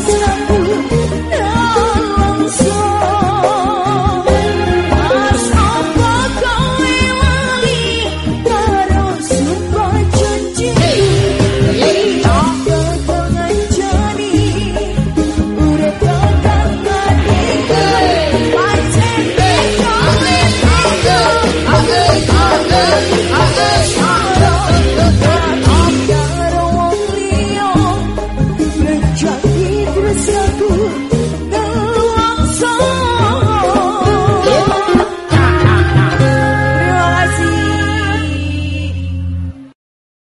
Stop.